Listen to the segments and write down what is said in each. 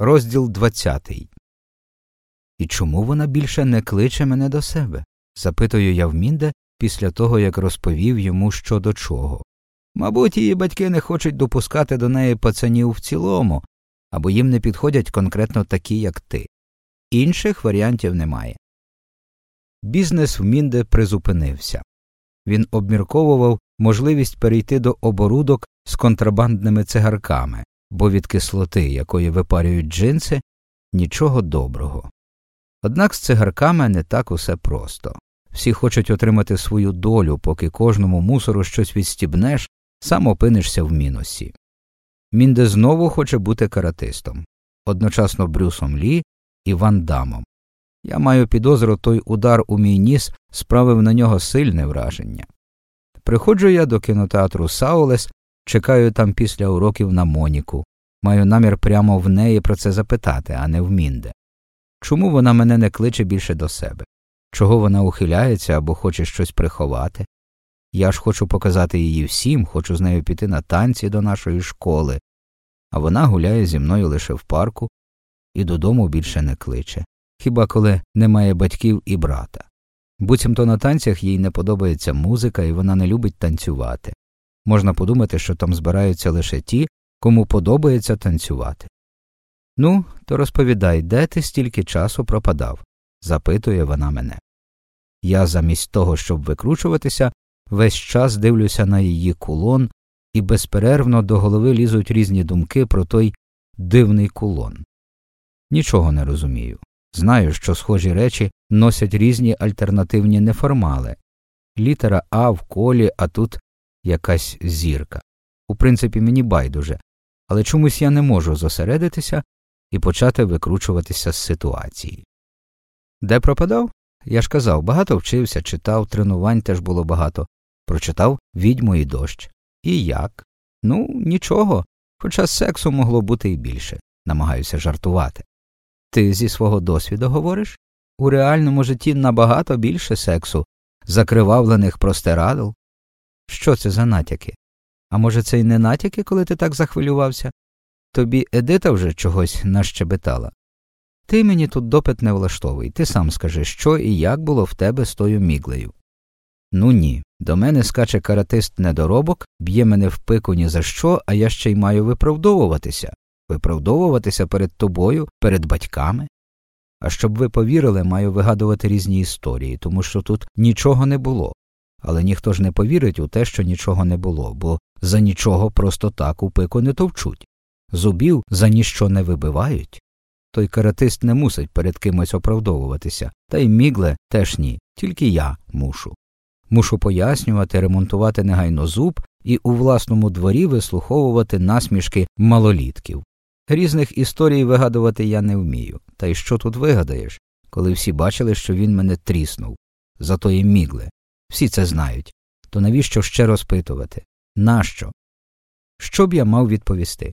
Розділ двадцятий. І чому вона більше не кличе мене до себе? запитую я в Мінде після того, як розповів йому що до чого. Мабуть, її батьки не хочуть допускати до неї пацанів в цілому, або їм не підходять конкретно такі, як ти. Інших варіантів немає. Бізнес в Мінде призупинився. Він обмірковував можливість перейти до оборудок з контрабандними цигарками, бо від кислоти, якої випарюють джинси, нічого доброго. Однак з цигарками не так усе просто всі хочуть отримати свою долю, поки кожному мусору щось відстібнеш, сам опинишся в мінусі. Мінде знову хоче бути каратистом, одночасно Брюсом Лі і Ван Дамом. Я маю підозру, той удар у мій ніс справив на нього сильне враження. Приходжу я до кінотеатру Саулес, чекаю там після уроків на Моніку, маю намір прямо в неї про це запитати, а не в Мінде. Чому вона мене не кличе більше до себе? Чого вона ухиляється або хоче щось приховати? Я ж хочу показати її всім, хочу з нею піти на танці до нашої школи, а вона гуляє зі мною лише в парку і додому більше не кличе, хіба коли немає батьків і брата. Буцімто на танцях їй не подобається музика і вона не любить танцювати. Можна подумати, що там збираються лише ті, кому подобається танцювати. Ну, то розповідай, де ти стільки часу пропадав? запитує вона мене. Я замість того, щоб викручуватися, весь час дивлюся на її кулон, і безперервно до голови лізуть різні думки про той дивний кулон. Нічого не розумію. Знаю, що схожі речі носять різні альтернативні неформали літера А в колі, а тут якась зірка. У принципі, мені байдуже, але чомусь я не можу зосередитися і почати викручуватися з ситуації. Де пропадав? Я ж казав, багато вчився, читав, тренувань теж було багато. Прочитав відьму і дощ. І як? Ну, нічого, хоча сексу могло бути і більше, намагаюся жартувати. Ти зі свого досвіду говориш? У реальному житті набагато більше сексу, закривавлених простирадл. Що це за натяки? А може, це й не натяки, коли ти так захвилювався? Тобі Едита вже чогось нащебетала. Ти мені тут допит не влаштовуй, ти сам скажи, що і як було в тебе з тою міглею. Ну ні. До мене скаче каратист недоробок, б'є мене в пику ні за що, а я ще й маю виправдовуватися, виправдовуватися перед тобою, перед батьками. А щоб ви повірили, маю вигадувати різні історії, тому що тут нічого не було. Але ніхто ж не повірить у те, що нічого не було, бо за нічого просто так у пику не товчуть. Зубів за ніщо не вибивають. Той каратист не мусить перед кимось оправдовуватися, та й мігле теж ні, тільки я мушу. Мушу пояснювати, ремонтувати негайно зуб і у власному дворі вислуховувати насмішки малолітків. Різних історій вигадувати я не вмію. Та й що тут вигадаєш, коли всі бачили, що він мене тріснув, за тої мігле. Всі це знають. То навіщо ще розпитувати? Нащо? Що б я мав відповісти?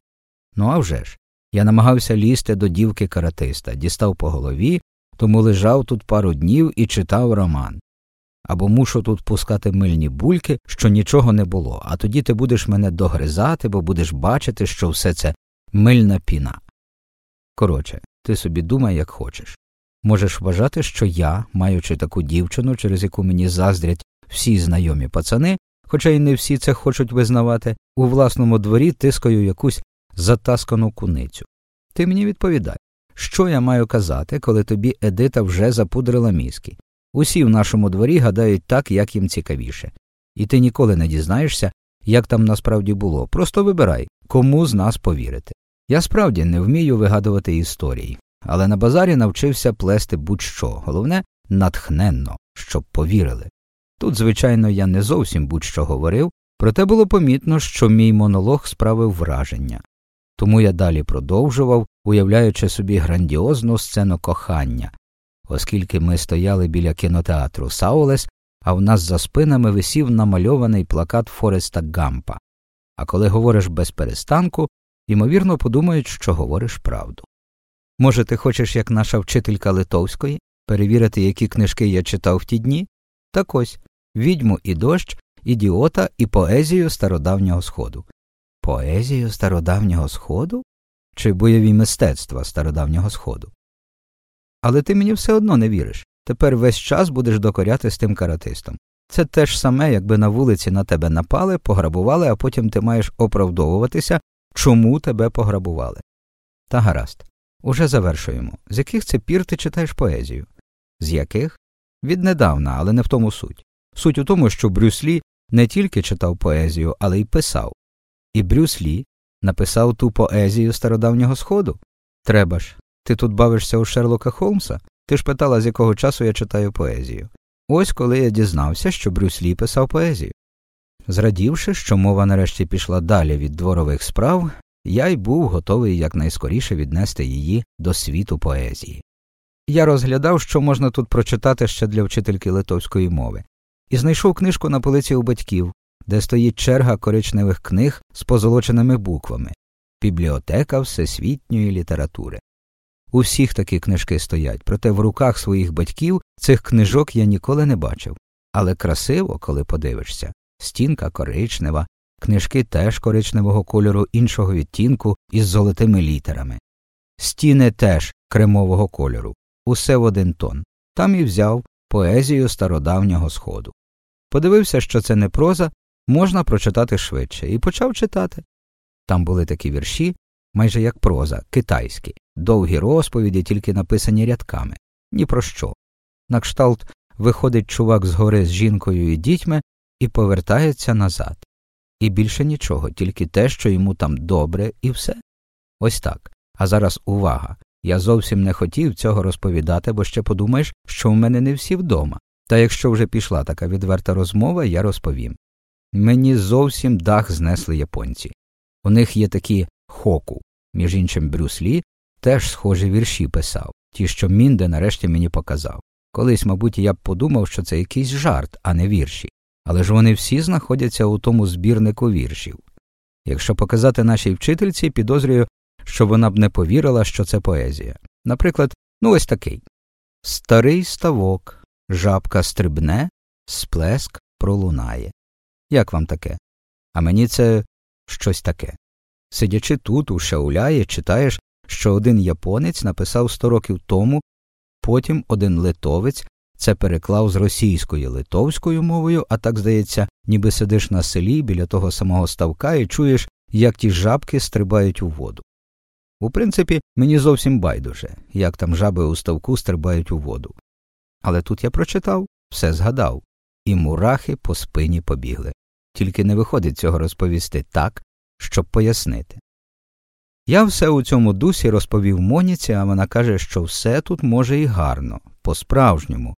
Ну а вже ж. Я намагався лізти до дівки каратиста, дістав по голові, тому лежав тут пару днів і читав роман. Або мушу тут пускати мильні бульки, що нічого не було, а тоді ти будеш мене догризати, бо будеш бачити, що все це мильна піна. Коротше, ти собі думай, як хочеш. Можеш вважати, що я, маючи таку дівчину, через яку мені заздрять всі знайомі пацани, хоча й не всі це хочуть визнавати, у власному дворі тискаю якусь затаскану куницю. Ти мені відповідай, що я маю казати, коли тобі Едита вже запудрила мізки. Усі в нашому дворі гадають так, як їм цікавіше, і ти ніколи не дізнаєшся, як там насправді було. Просто вибирай, кому з нас повірити. Я справді не вмію вигадувати історії, але на базарі навчився плести будь-що, головне натхненно, щоб повірили. Тут, звичайно, я не зовсім будь-що говорив, проте було помітно, що мій монолог справив враження. Тому я далі продовжував, уявляючи собі грандіозну сцену кохання, оскільки ми стояли біля кінотеатру Саулес, а в нас за спинами висів намальований плакат Фореста Гампа. А коли говориш без перестанку, ймовірно, подумають, що говориш правду. Може, ти хочеш, як наша вчителька Литовської, перевірити, які книжки я читав в ті дні? Так ось відьму і дощ, ідіота і поезію стародавнього сходу. Поезію стародавнього сходу? чи бойові мистецтва стародавнього сходу. Але ти мені все одно не віриш. Тепер весь час будеш докоряти з тим каратистом. Це те ж саме, якби на вулиці на тебе напали, пограбували, а потім ти маєш оправдовуватися, чому тебе пограбували. Та гаразд. Уже завершуємо. З яких це пір ти читаєш поезію? З яких? Віднедавна, але не в тому суть. Суть у тому, що Брюс Лі не тільки читав поезію, але й писав. І Брюс Лі написав ту поезію стародавнього сходу. Треба ж. Ти тут бавишся у Шерлока Холмса? Ти ж питала, з якого часу я читаю поезію. Ось коли я дізнався, що Брюс Лі писав поезію. Зрадівши, що мова нарешті пішла далі від дворових справ, я й був готовий якнайскоріше віднести її до світу поезії. Я розглядав, що можна тут прочитати ще для вчительки литовської мови, і знайшов книжку на полиці у батьків, де стоїть черга коричневих книг з позолоченими буквами Бібліотека всесвітньої літератури. У всіх такі книжки стоять, проте в руках своїх батьків цих книжок я ніколи не бачив. Але красиво, коли подивишся стінка коричнева, книжки теж коричневого кольору іншого відтінку із золотими літерами, стіни теж кремового кольору, усе в один тон. Там і взяв поезію стародавнього сходу. Подивився, що це не проза, можна прочитати швидше, і почав читати. Там були такі вірші, майже як проза, китайські, довгі розповіді, тільки написані рядками, ні про що. На кшталт виходить чувак з гори з жінкою і дітьми і повертається назад. І більше нічого, тільки те, що йому там добре, і все. Ось так. А зараз увага. Я зовсім не хотів цього розповідати, бо ще подумаєш, що в мене не всі вдома. Та якщо вже пішла така відверта розмова, я розповім. Мені зовсім дах знесли японці. У них є такі хоку, між іншим Брюс Лі теж схожі вірші писав, ті, що Мінде нарешті мені показав. Колись, мабуть, я б подумав, що це якийсь жарт, а не вірші, але ж вони всі знаходяться у тому збірнику віршів. Якщо показати нашій вчительці, підозрюю, що вона б не повірила, що це поезія. Наприклад, ну ось такий Старий ставок, жабка стрибне, сплеск пролунає. Як вам таке? А мені це щось таке. Сидячи тут, у Шауляї, читаєш, що один японець написав сто років тому, потім один литовець це переклав з російської литовською мовою, а так здається, ніби сидиш на селі біля того самого ставка і чуєш, як ті жабки стрибають у воду. У принципі, мені зовсім байдуже, як там жаби у ставку стрибають у воду. Але тут я прочитав, все згадав, і мурахи по спині побігли. Тільки не виходить цього розповісти так, щоб пояснити. Я все у цьому дусі розповів Моніці, а вона каже, що все тут може і гарно, по справжньому,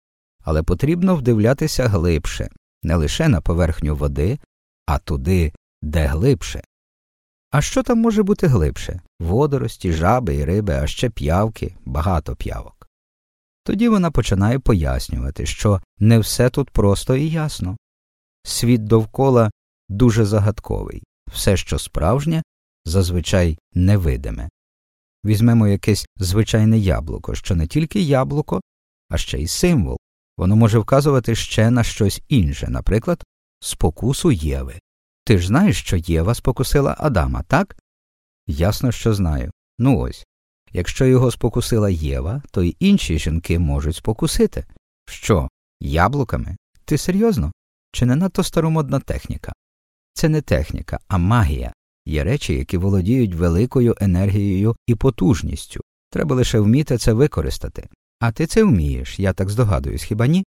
але потрібно вдивлятися глибше, не лише на поверхню води, а туди, де глибше. А що там може бути глибше водорості, жаби і риби, а ще п'явки, багато п'явок. Тоді вона починає пояснювати, що не все тут просто і ясно. Світ довкола дуже загадковий, все, що справжнє, зазвичай невидиме. Візьмемо якесь звичайне яблуко, що не тільки яблуко, а ще й символ. Воно може вказувати ще на щось інше, наприклад, спокусу Єви. Ти ж знаєш, що Єва спокусила Адама, так? Ясно, що знаю. Ну ось. Якщо його спокусила Єва, то й інші жінки можуть спокусити. Що, яблуками? Ти серйозно? Чи не надто старомодна техніка? Це не техніка, а магія. Є речі, які володіють великою енергією і потужністю. Треба лише вміти це використати. А ти це вмієш, я так здогадуюсь, хіба ні?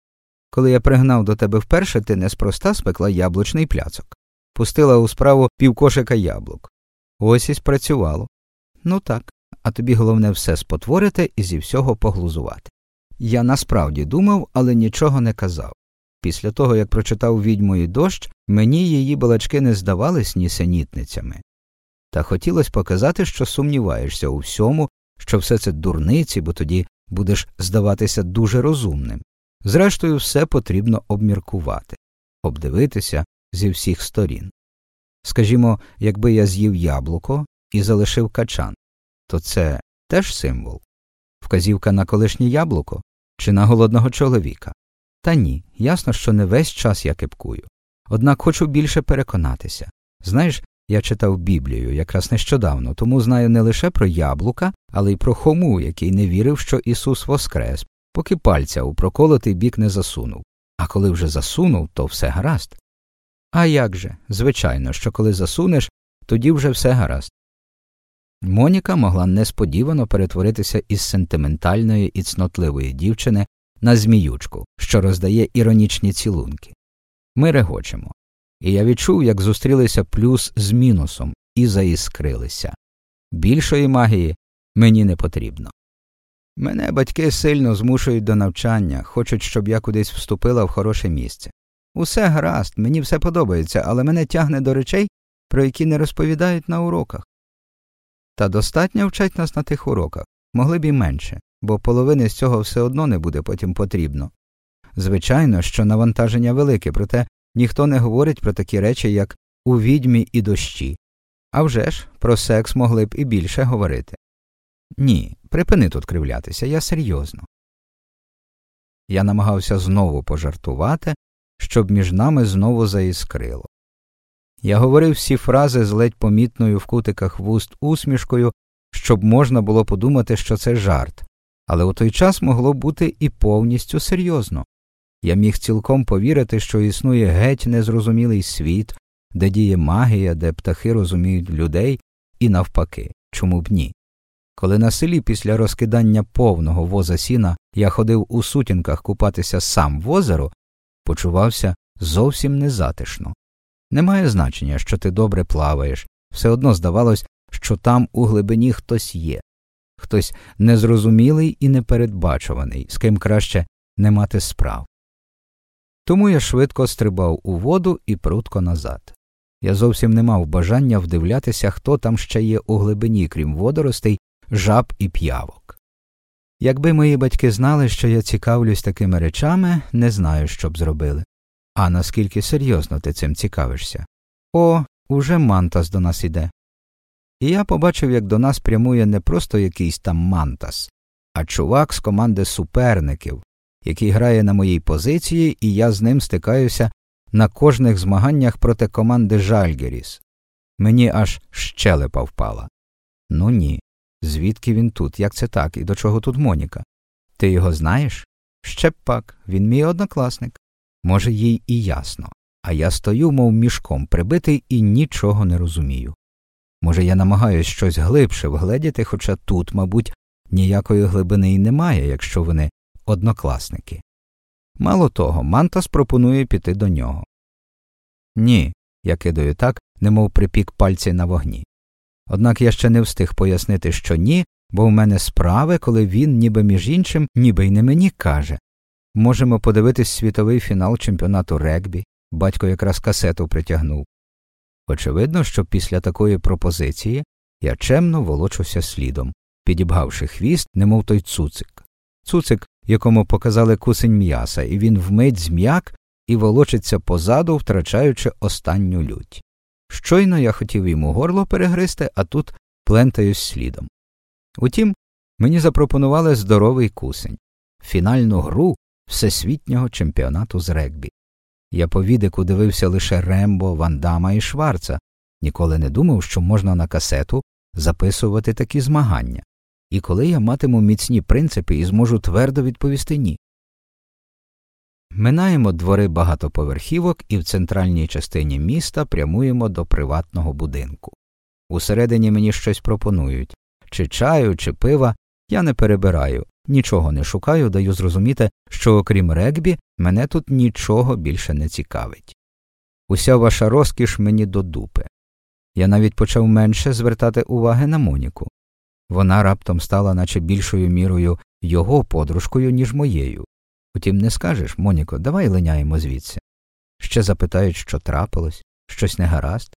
Коли я пригнав до тебе вперше, ти неспроста спекла яблучний пляцок, пустила у справу півкошика яблук. Ось і спрацювало. Ну так, а тобі головне все спотворити і зі всього поглузувати. Я насправді думав, але нічого не казав. Після того, як прочитав відьму і дощ, мені її балачки не здавались нісенітницями. Та хотілося показати, що сумніваєшся у всьому, що все це дурниці, бо тоді будеш здаватися дуже розумним. Зрештою, все потрібно обміркувати, обдивитися зі всіх сторін. Скажімо, якби я з'їв яблуко і залишив качан, то це теж символ вказівка на колишнє яблуко чи на голодного чоловіка. Та ні, ясно, що не весь час я кипкую. Однак хочу більше переконатися. Знаєш, Я читав Біблію якраз нещодавно, тому знаю не лише про яблука, але й про Хому, який не вірив, що Ісус воскрес, поки пальця у проколотий бік не засунув. А коли вже засунув, то все гаразд. А як же? Звичайно, що коли засунеш, тоді вже все гаразд. Моніка могла несподівано перетворитися із сентиментальної і цнотливої дівчини на зміючку, що роздає іронічні цілунки. Ми регочемо. І я відчув, як зустрілися плюс з мінусом і заіскрилися. Більшої магії мені не потрібно. Мене батьки сильно змушують до навчання, хочуть, щоб я кудись вступила в хороше місце. Усе гаразд, мені все подобається, але мене тягне до речей, про які не розповідають на уроках. Та достатньо вчать нас на тих уроках, могли б і менше, бо половини з цього все одно не буде потім потрібно. Звичайно, що навантаження велике, проте ніхто не говорить про такі речі, як у відьмі і дощі. А вже ж, про секс могли б і більше говорити. Ні, припини тут кривлятися, я серйозно. Я намагався знову пожартувати, щоб між нами знову заіскрило. Я говорив всі фрази з ледь помітною в кутиках вуст усмішкою, щоб можна було подумати, що це жарт, але у той час могло бути і повністю серйозно. Я міг цілком повірити, що існує геть незрозумілий світ, де діє магія, де птахи розуміють людей, і навпаки, чому б ні. Коли на селі після розкидання повного воза сіна я ходив у сутінках купатися сам в озеро, почувався зовсім незатишно. Немає значення, що ти добре плаваєш, все одно здавалось, що там у глибині хтось є, хтось незрозумілий і непередбачуваний, з ким краще не мати справ. Тому я швидко стрибав у воду і прутко назад. Я зовсім не мав бажання вдивлятися, хто там ще є у глибині, крім водоростей, жаб і п'явок. Якби мої батьки знали, що я цікавлюсь такими речами, не знаю, що б зробили. А наскільки серйозно ти цим цікавишся? О, уже мантас до нас іде. І я побачив, як до нас прямує не просто якийсь там мантас, а чувак з команди суперників, який грає на моїй позиції, і я з ним стикаюся на кожних змаганнях проти команди Жальгеріс. Мені аж щелепа впала. Ну ні. Звідки він тут? Як це так? І до чого тут Моніка? Ти його знаєш? Ще б пак, він мій однокласник. Може, їй і ясно, а я стою, мов мішком прибитий і нічого не розумію. Може, я намагаюсь щось глибше вгледіти, хоча тут, мабуть, ніякої глибини й немає, якщо вони однокласники. Мало того, Мантас пропонує піти до нього. Ні, я кидаю так, немов припік пальці на вогні. Однак я ще не встиг пояснити, що ні, бо в мене справи, коли він, ніби між іншим, ніби й не мені каже Можемо подивитись світовий фінал чемпіонату регбі, батько якраз касету притягнув. Очевидно, що після такої пропозиції я чемно волочуся слідом, підібгавши хвіст, немов той цуцик. Цуцик, якому показали кусень м'яса, і він вмить зм'як і волочиться позаду, втрачаючи останню лють. Щойно я хотів йому горло перегризти, а тут плентаюсь слідом. Утім, мені запропонували здоровий кусень, фінальну гру всесвітнього чемпіонату з регбі. Я по відику дивився лише Рембо, Вандама і Шварца, ніколи не думав, що можна на касету записувати такі змагання, і коли я матиму міцні принципи і зможу твердо відповісти ні. Минаємо двори багатоповерхівок і в центральній частині міста прямуємо до приватного будинку. Усередині мені щось пропонують чи чаю, чи пива я не перебираю, нічого не шукаю, даю зрозуміти, що окрім регбі мене тут нічого більше не цікавить. Уся ваша розкіш мені до дупи. Я навіть почав менше звертати уваги на Моніку. Вона раптом стала, наче більшою мірою його подружкою, ніж моєю. Утім, не скажеш, Моніко, давай линяємо звідси. Ще запитають, що трапилось, щось негаразд.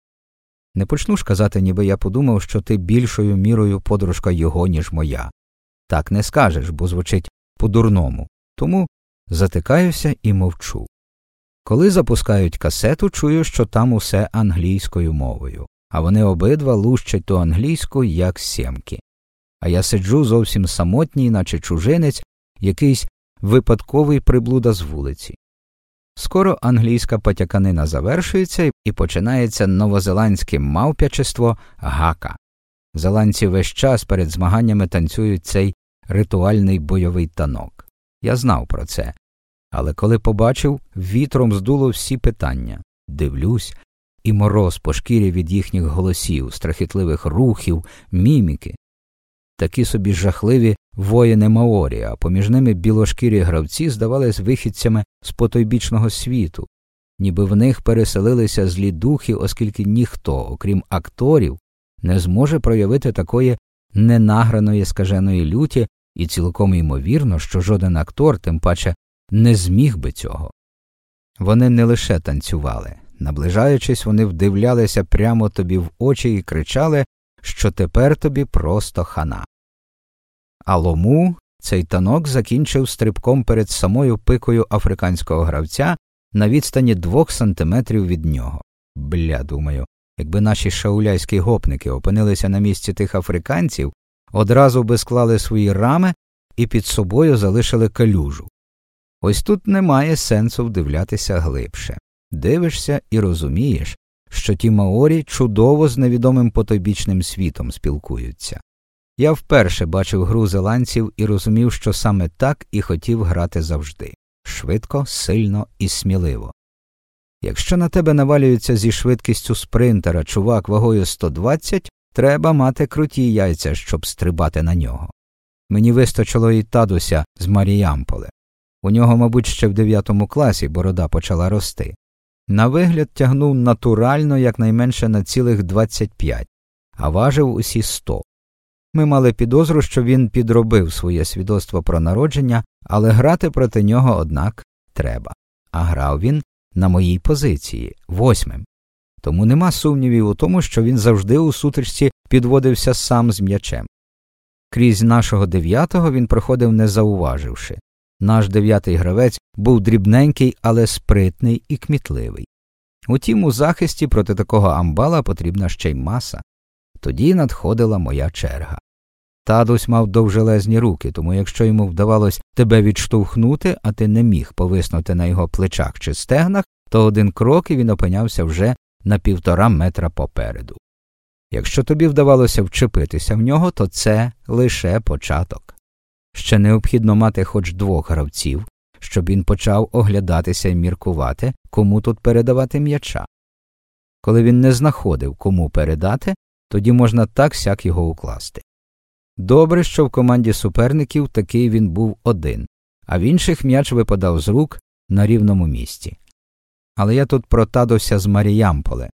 Не почну ж казати, ніби я подумав, що ти більшою мірою подружка його, ніж моя. Так не скажеш, бо звучить по дурному. Тому затикаюся і мовчу. Коли запускають касету, чую, що там усе англійською мовою, а вони обидва лущать ту англійську, як сімки. А я сиджу зовсім самотній, наче чужинець, якийсь випадковий приблуда з вулиці. Скоро англійська потяканина завершується і починається новозеландське мавпячество гака. Зеландці весь час перед змаганнями танцюють цей ритуальний бойовий танок. Я знав про це. Але коли побачив, вітром здуло всі питання. Дивлюсь, і мороз по шкірі від їхніх голосів, страхітливих рухів, міміки. Такі собі жахливі воїни Маорі, а поміж ними білошкірі гравці здавались вихідцями з потойбічного світу, ніби в них переселилися злі духи, оскільки ніхто, окрім акторів, не зможе проявити такої ненаграної скаженої люті, і цілком ймовірно, що жоден актор, тим паче, не зміг би цього. Вони не лише танцювали, наближаючись, вони вдивлялися прямо тобі в очі і кричали, що тепер тобі просто хана. А лому цей танок закінчив стрибком перед самою пикою африканського гравця на відстані двох сантиметрів від нього. Бля, думаю, якби наші шауляйські гопники опинилися на місці тих африканців, одразу би склали свої рами і під собою залишили калюжу. Ось тут немає сенсу вдивлятися глибше. Дивишся і розумієш, що ті маорі чудово з невідомим потойбічним світом спілкуються. Я вперше бачив гру зеландців і розумів, що саме так і хотів грати завжди швидко, сильно і сміливо. Якщо на тебе навалюється зі швидкістю спринтера чувак вагою 120, треба мати круті яйця, щоб стрибати на нього. Мені вистачило і Тадуся з Маріямполе. У нього, мабуть, ще в дев'ятому класі борода почала рости. На вигляд тягнув натурально якнайменше на цілих 25, а важив усі 100. Ми мали підозру, що він підробив своє свідоцтво про народження, але грати проти нього, однак, треба. А грав він на моїй позиції, восьмим. Тому нема сумнівів у тому, що він завжди у сутичці підводився сам з м'ячем. Крізь нашого дев'ятого він проходив не зауваживши. Наш дев'ятий гравець був дрібненький, але спритний і кмітливий. Утім, у захисті проти такого амбала потрібна ще й маса. Тоді надходила моя черга. Тадусь мав довжелезні руки, тому якщо йому вдавалось тебе відштовхнути, а ти не міг повиснути на його плечах чи стегнах, то один крок і він опинявся вже на півтора метра попереду. Якщо тобі вдавалося вчепитися в нього, то це лише початок. Ще необхідно мати хоч двох гравців, щоб він почав оглядатися і міркувати, кому тут передавати м'яча. Коли він не знаходив, кому передати, тоді можна так сяк його укласти. Добре, що в команді суперників такий він був один, а в інших м'яч випадав з рук на рівному місці. Але я тут протадався з Маріямполе.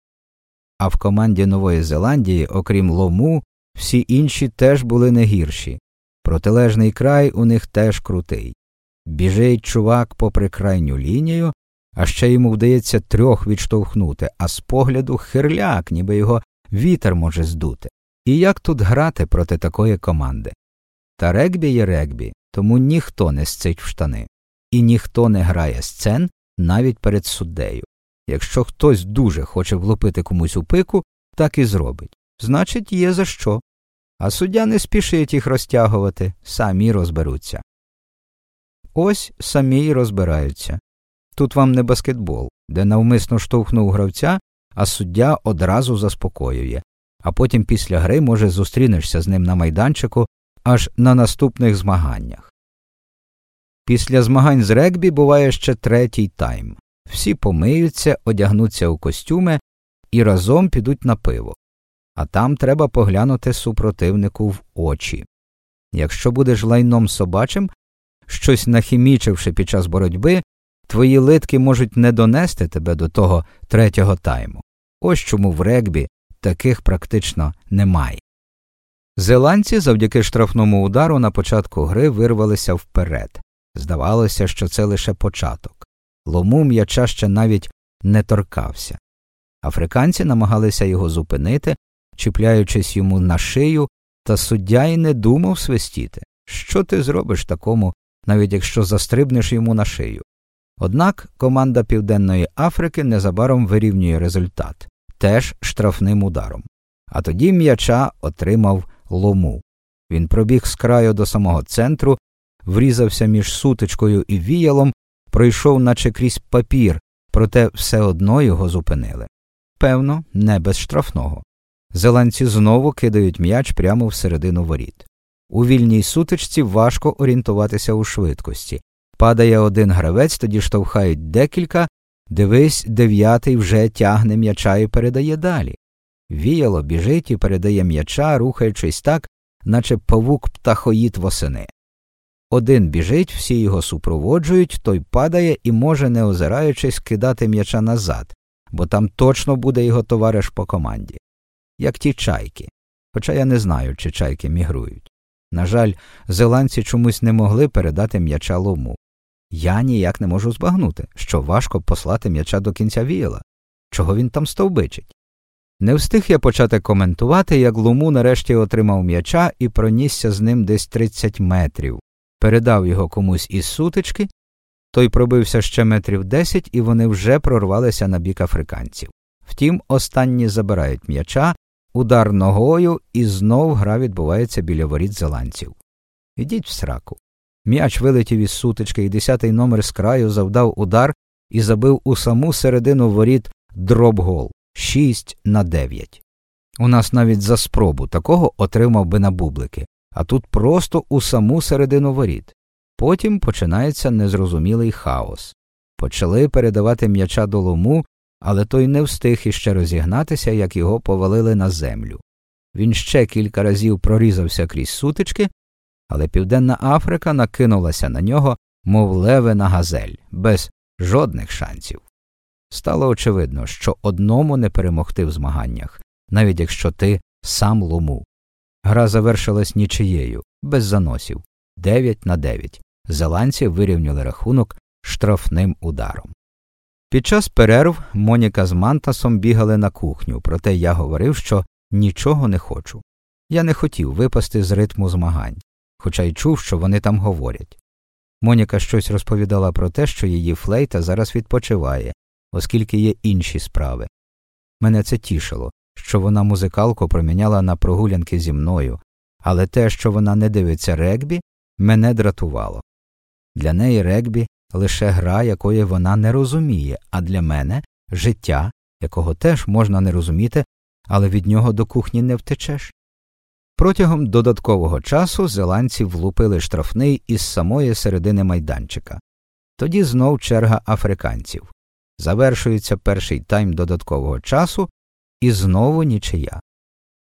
А в команді Нової Зеландії, окрім лому, всі інші теж були не гірші. Протилежний край у них теж крутий. Біжить чувак попри крайню лінію, а ще йому вдається трьох відштовхнути, а з погляду хирляк, ніби його вітер може здути. І як тут грати проти такої команди? Та регбі є регбі, тому ніхто не сцить в штани, і ніхто не грає сцен навіть перед суддею. Якщо хтось дуже хоче влупити комусь у пику, так і зробить. Значить, є за що. А суддя не спішить їх розтягувати, самі розберуться. Ось самі й розбираються. Тут вам не баскетбол, де навмисно штовхнув гравця, а суддя одразу заспокоює а потім після гри, може, зустрінешся з ним на майданчику аж на наступних змаганнях. Після змагань з регбі буває ще третій тайм. Всі помиються, одягнуться у костюми і разом підуть на пиво. А там треба поглянути супротивнику в очі. Якщо будеш лайном собачим, щось нахімічивши під час боротьби, твої литки можуть не донести тебе до того третього тайму. Ось чому в регбі таких практично немає. Зеландці завдяки штрафному удару на початку гри вирвалися вперед. Здавалося, що це лише початок. Лому м'яча ще навіть не торкався. Африканці намагалися його зупинити, чіпляючись йому на шию, та суддя й не думав свистіти. Що ти зробиш такому, навіть якщо застрибнеш йому на шию? Однак команда Південної Африки незабаром вирівнює результат теж штрафним ударом. А тоді м'яча отримав лому. Він пробіг з краю до самого центру, врізався між сутичкою і віялом, пройшов, наче крізь папір, проте все одно його зупинили. Певно, не без штрафного. Зеландці знову кидають м'яч прямо всередину воріт. У вільній сутичці важко орієнтуватися у швидкості. Падає один гравець, тоді штовхають декілька, дивись, дев'ятий вже тягне м'яча і передає далі. Віяло біжить і передає м'яча, рухаючись так, наче павук птахоїд восени. Один біжить, всі його супроводжують, той падає і може, не озираючись, кидати м'яча назад, бо там точно буде його товариш по команді, як ті чайки. Хоча я не знаю, чи чайки мігрують. На жаль, зеландці чомусь не могли передати м'яча лому. Я ніяк не можу збагнути, що важко послати м'яча до кінця віяла. Чого він там стовбичить? Не встиг я почати коментувати, як луму нарешті отримав м'яча і пронісся з ним десь 30 метрів, передав його комусь із сутички, той пробився ще метрів 10, і вони вже прорвалися на бік африканців. Втім, останні забирають м'яча, удар ногою, і знов гра відбувається біля воріт зеландців. Ідіть в сраку. М'яч вилетів із сутички, і десятий номер з краю завдав удар і забив у саму середину воріт дроп-гол. 6 на 9. У нас навіть за спробу такого отримав би на бублики, а тут просто у саму середину воріт. Потім починається незрозумілий хаос. Почали передавати м'яча до лому, але той не встиг іще розігнатися, як його повалили на землю. Він ще кілька разів прорізався крізь сутички, але Південна Африка накинулася на нього, мов леве на газель, без жодних шансів. Стало очевидно, що одному не перемогти в змаганнях, навіть якщо ти сам лому. Гра завершилась нічиєю, без заносів 9 на 9. Зеландці вирівняли рахунок штрафним ударом. Під час перерв Моніка з Мантасом бігали на кухню, проте я говорив, що нічого не хочу. Я не хотів випасти з ритму змагань, хоча й чув, що вони там говорять. Моніка щось розповідала про те, що її флейта зараз відпочиває, оскільки є інші справи. Мене це тішило, що вона музикалку проміняла на прогулянки зі мною, але те, що вона не дивиться регбі, мене дратувало. Для неї регбі лише гра, якої вона не розуміє, а для мене життя, якого теж можна не розуміти, але від нього до кухні не втечеш. Протягом додаткового часу зеландці влупили штрафний із самої середини майданчика. Тоді знов черга африканців. Завершується перший тайм додаткового часу, і знову нічия.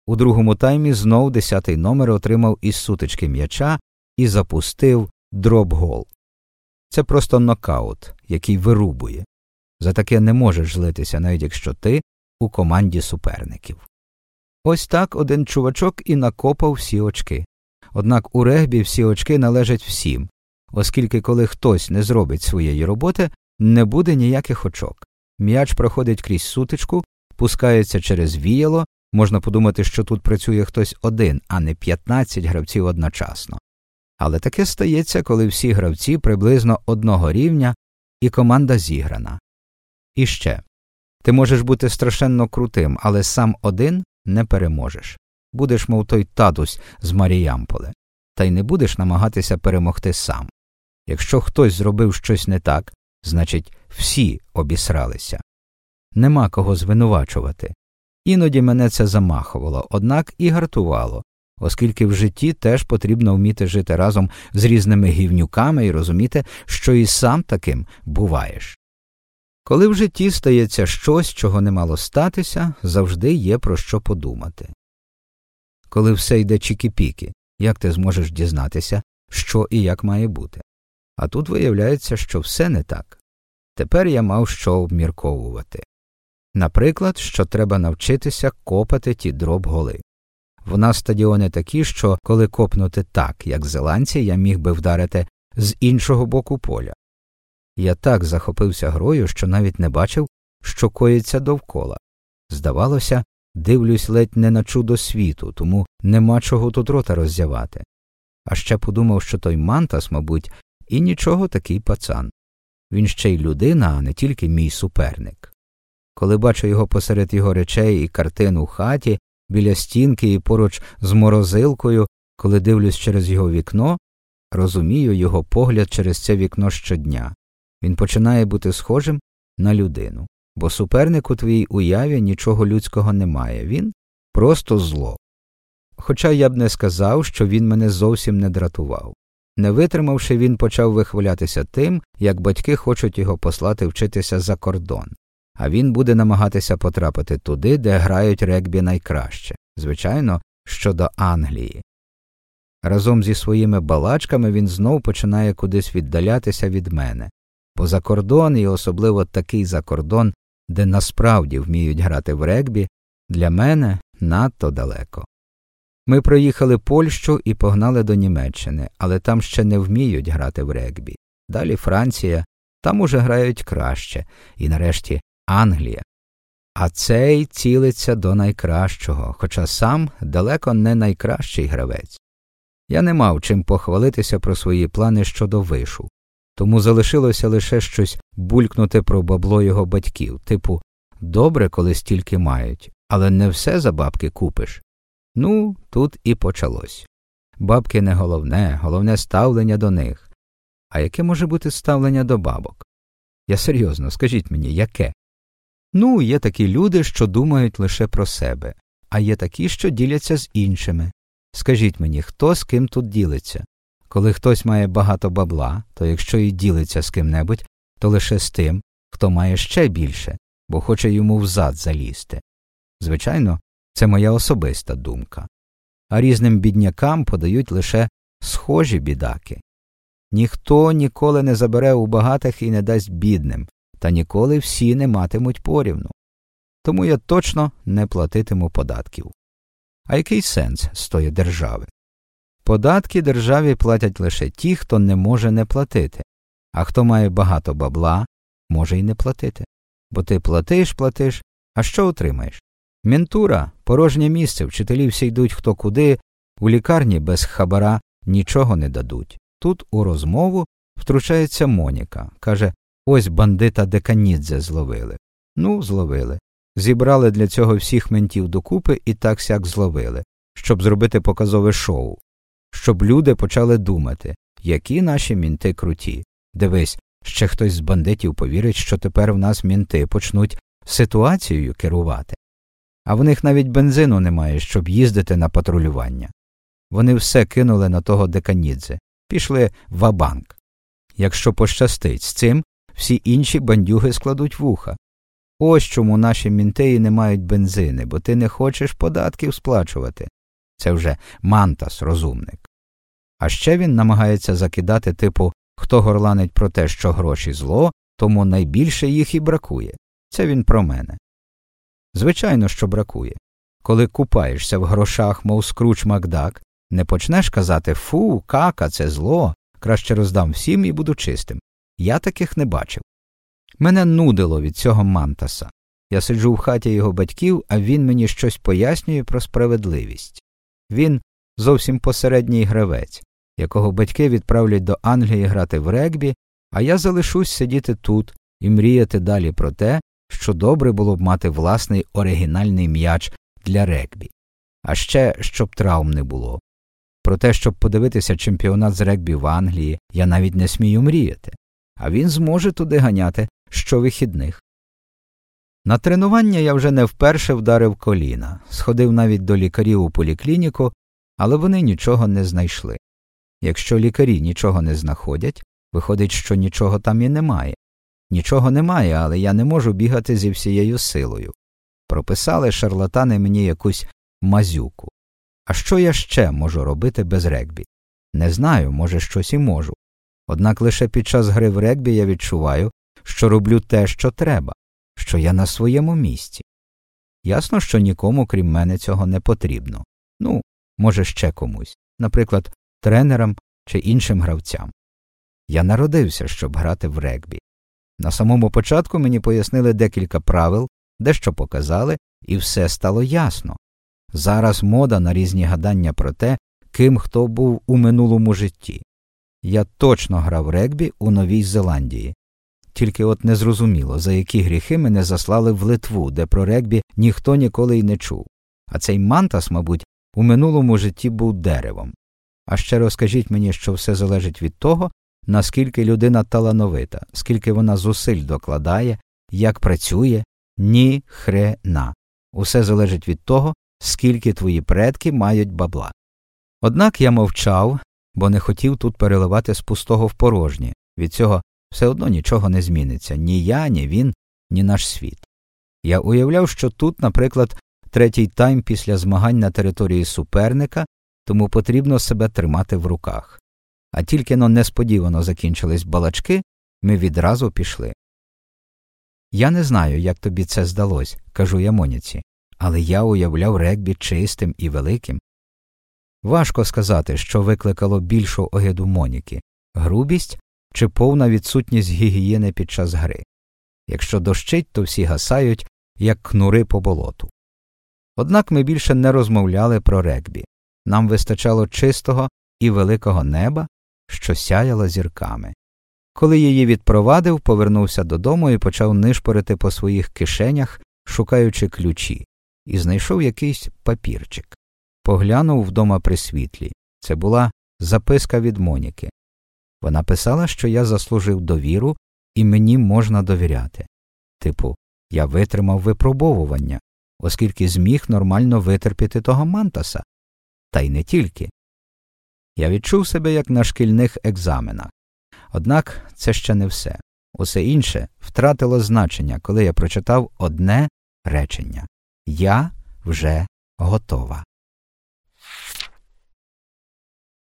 У другому таймі знов десятий номер отримав із сутички м'яча і запустив дроп-гол. Це просто нокаут, який вирубує. За таке не можеш жлитися, навіть якщо ти у команді суперників. Ось так один чувачок і накопав всі очки. Однак у регбі всі очки належать всім, оскільки коли хтось не зробить своєї роботи, не буде ніяких очок. М'яч проходить крізь сутичку, пускається через віяло, можна подумати, що тут працює хтось один, а не 15 гравців одночасно. Але таке стається, коли всі гравці приблизно одного рівня і команда зіграна. І ще ти можеш бути страшенно крутим, але сам один не переможеш. Будеш, мов той татусь з Маріямполе, та й не будеш намагатися перемогти сам. Якщо хтось зробив щось не так, значить, всі обісралися. Нема кого звинувачувати. Іноді мене це замахувало, однак і гартувало, оскільки в житті теж потрібно вміти жити разом з різними гівнюками і розуміти, що і сам таким буваєш. Коли в житті стається щось, чого не мало статися, завжди є про що подумати. Коли все йде чікі-піки, як ти зможеш дізнатися, що і як має бути? А тут виявляється, що все не так. Тепер я мав що обмірковувати. Наприклад, що треба навчитися копати ті дроб голи. В нас стадіони такі, що коли копнути так, як зеландці, я міг би вдарити з іншого боку поля. Я так захопився грою, що навіть не бачив, що коїться довкола. Здавалося, дивлюсь ледь не на чудо світу, тому нема чого тут рота роззявати. А ще подумав, що той мантас, мабуть, і нічого такий пацан. Він ще й людина, а не тільки мій суперник. Коли бачу його посеред його речей і картин у хаті, біля стінки і поруч з морозилкою, коли дивлюсь через його вікно, розумію його погляд через це вікно щодня. він починає бути схожим на людину, бо суперник у твоїй уяві нічого людського немає, він просто зло. Хоча я б не сказав, що він мене зовсім не дратував. Не витримавши, він почав вихвалятися тим, як батьки хочуть його послати вчитися за кордон, а він буде намагатися потрапити туди, де грають регбі найкраще, звичайно, щодо Англії. Разом зі своїми балачками він знов починає кудись віддалятися від мене, бо за кордон, і особливо такий закордон, де насправді вміють грати в регбі, для мене надто далеко. Ми проїхали Польщу і погнали до Німеччини, але там ще не вміють грати в регбі. Далі Франція, там уже грають краще, і нарешті Англія. А цей цілиться до найкращого, хоча сам далеко не найкращий гравець. Я не мав чим похвалитися про свої плани щодо вишу, тому залишилося лише щось булькнути про бабло його батьків, типу добре, коли стільки мають, але не все за бабки купиш. Ну, тут і почалось. Бабки не головне, головне ставлення до них. А яке може бути ставлення до бабок? Я серйозно, скажіть мені, яке? Ну, є такі люди, що думають лише про себе, а є такі, що діляться з іншими. Скажіть мені, хто з ким тут ділиться? Коли хтось має багато бабла, то якщо і ділиться з ким-небудь, то лише з тим, хто має ще більше, бо хоче йому взад залізти. Звичайно, це моя особиста думка. А різним біднякам подають лише схожі бідаки. Ніхто ніколи не забере у багатих і не дасть бідним, та ніколи всі не матимуть порівну. Тому я точно не платитиму податків. А який сенс з тої держави? Податки державі платять лише ті, хто не може не платити, а хто має багато бабла, може й не платити. Бо ти платиш, платиш, а що отримаєш? Мінтура, порожнє місце, вчителі всі йдуть хто куди, у лікарні без хабара нічого не дадуть. Тут у розмову втручається Моніка. Каже ось бандита Деканідзе зловили. Ну, зловили. Зібрали для цього всіх ментів докупи і так сяк зловили, щоб зробити показове шоу, щоб люди почали думати, які наші мінти круті. Дивись, ще хтось з бандитів повірить, що тепер в нас мінти почнуть ситуацією керувати а в них навіть бензину немає, щоб їздити на патрулювання. Вони все кинули на того деканідзе, пішли в абанк. Якщо пощастить з цим, всі інші бандюги складуть вуха. Ось чому наші мінтеї не мають бензини, бо ти не хочеш податків сплачувати. Це вже мантас, розумник. А ще він намагається закидати типу хто горланить про те, що гроші зло, тому найбільше їх і бракує. Це він про мене. Звичайно, що бракує. Коли купаєшся в грошах, мов скруч Макдак, не почнеш казати фу, кака, це зло, краще роздам всім і буду чистим. Я таких не бачив. Мене нудило від цього мантаса. Я сиджу в хаті його батьків, а він мені щось пояснює про справедливість. Він зовсім посередній гравець, якого батьки відправлять до Англії грати в регбі, а я залишусь сидіти тут і мріяти далі про те, що добре було б мати власний оригінальний м'яч для регбі, а ще щоб травм не було. Про те, щоб подивитися чемпіонат з регбі в Англії, я навіть не смію мріяти, а він зможе туди ганяти щовихідних. На тренування я вже не вперше вдарив коліна, сходив навіть до лікарів у поліклініку, але вони нічого не знайшли. Якщо лікарі нічого не знаходять, виходить, що нічого там і немає. Нічого немає, але я не можу бігати зі всією силою. Прописали шарлатани мені якусь мазюку. А що я ще можу робити без регбі? Не знаю, може, щось і можу. Однак лише під час гри в регбі я відчуваю, що роблю те, що треба, що я на своєму місці. Ясно, що нікому, крім мене, цього не потрібно. Ну, може, ще комусь, наприклад, тренерам чи іншим гравцям. Я народився, щоб грати в регбі. На самому початку мені пояснили декілька правил, дещо показали, і все стало ясно. Зараз мода на різні гадання про те, ким хто був у минулому житті. Я точно грав регбі у Новій Зеландії. Тільки от незрозуміло, за які гріхи мене заслали в Литву, де про регбі ніхто ніколи й не чув. А цей мантас, мабуть, у минулому житті був деревом. А ще розкажіть мені, що все залежить від того, наскільки людина талановита, скільки вона зусиль докладає, як працює, ні хрена. Усе залежить від того, скільки твої предки мають бабла. Однак я мовчав, бо не хотів тут переливати з пустого в порожнє, від цього все одно нічого не зміниться ні я, ні він, ні наш світ. Я уявляв, що тут, наприклад, третій тайм після змагань на території суперника, тому потрібно себе тримати в руках. А тільки но несподівано закінчились балачки, ми відразу пішли. Я не знаю, як тобі це здалось, кажу я Моніці, але я уявляв регбі чистим і великим. Важко сказати, що викликало більшу огиду Моніки грубість чи повна відсутність гігієни під час гри. Якщо дощить, то всі гасають, як кнури по болоту. Однак ми більше не розмовляли про регбі нам вистачало чистого і великого неба, що сяяло зірками. Коли її відпровадив, повернувся додому і почав нишпорити по своїх кишенях, шукаючи ключі, і знайшов якийсь папірчик. Поглянув вдома при світлі. Це була записка від Моніки. Вона писала, що я заслужив довіру і мені можна довіряти. Типу, я витримав випробовування, оскільки зміг нормально витерпіти того мантаса. Та й не тільки. Я відчув себе як на шкільних екзаменах. Однак це ще не все. Усе інше втратило значення, коли я прочитав одне речення Я вже готова.